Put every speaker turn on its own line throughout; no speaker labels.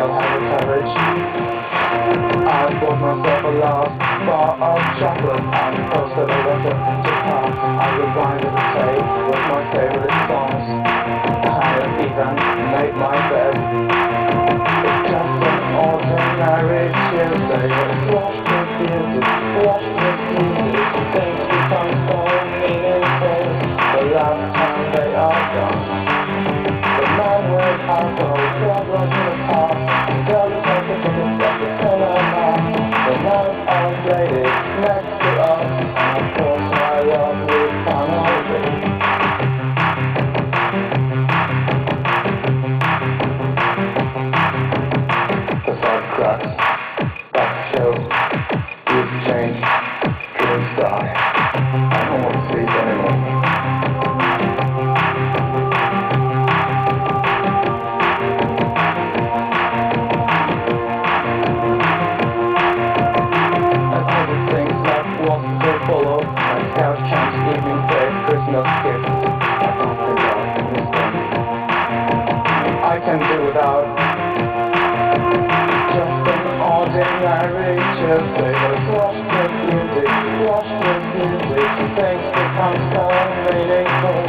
don't have the courage. I bought myself a last bar of chocolate and posted a letter to come. I rewinded the tape with my favorite songs. I have even made my bed. It's just an ordinary Tuesday. Washed with beauty, washed with beauty. Things become so meaningful. The last time they are gone. The now we're problem. Love can do without just an ordinary Tuesday that's washed with music, washed with music. Things become so meaningful.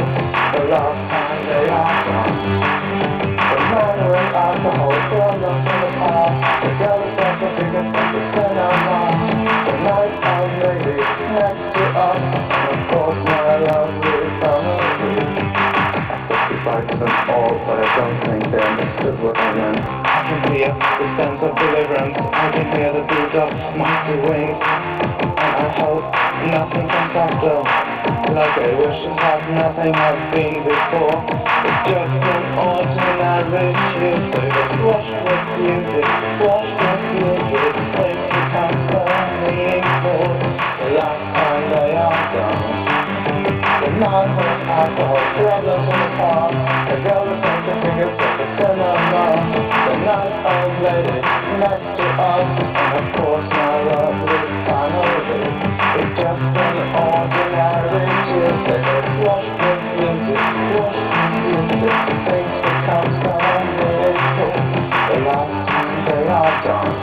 The last time they are gone. The man with alcohol, the. They understood I can hear the sense of deliverance. I can hear the beat of mighty wings. And I hope nothing comes after. Like I wish to have nothing I've been before. It's just an ordinary Tuesday that's washed with music, washed with music. Things become so meaningful. The last time they are gone. The man with alcohol, to us, and of course my love is unholy. It's just an ordinary Tuesday, it's washed with music, washed with music. The things become so unbelievable, the last they are done.